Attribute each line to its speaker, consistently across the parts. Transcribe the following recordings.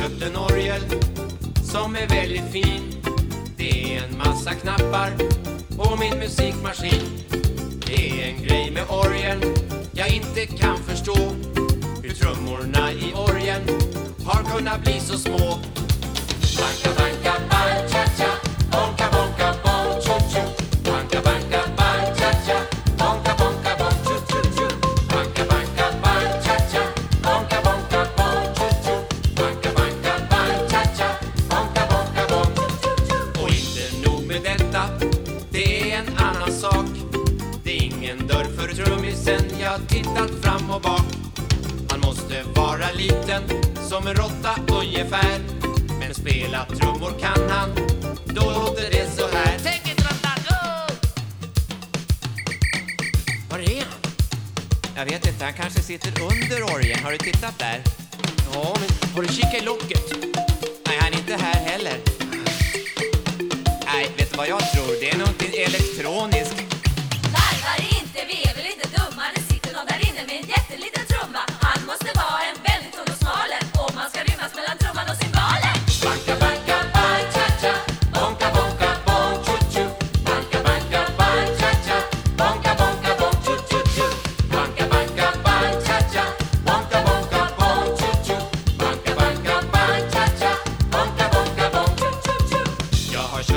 Speaker 1: har köpt en orgel som är väldigt fin. Det är en massa knappar på min musikmaskin. Det är en grej med orgeln jag inte kan förstå. Hur trummorna i orgeln har kunnat bli så små. Banka, banka, dörr för trummisen, jag tittat fram och bak. Han måste vara liten, som en råtta ungefär. Men spela trummor kan han, då låter det så här. Take it, råttan, oh! Var är han? Jag vet inte, han kanske sitter under orgeln. Har du tittat där? Ja, men har du kikat i locket? Nej, han är inte här heller. Nej, vet du vad jag tror?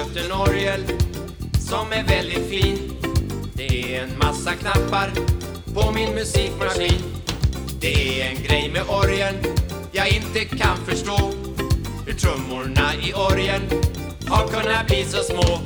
Speaker 1: Köpt en orgel som är väldigt fin. Det är en massa knappar på min musikmaskin. Det är en grej med orgeln jag inte kan förstå. Hur trummorna i orgeln har kunnat bli så små.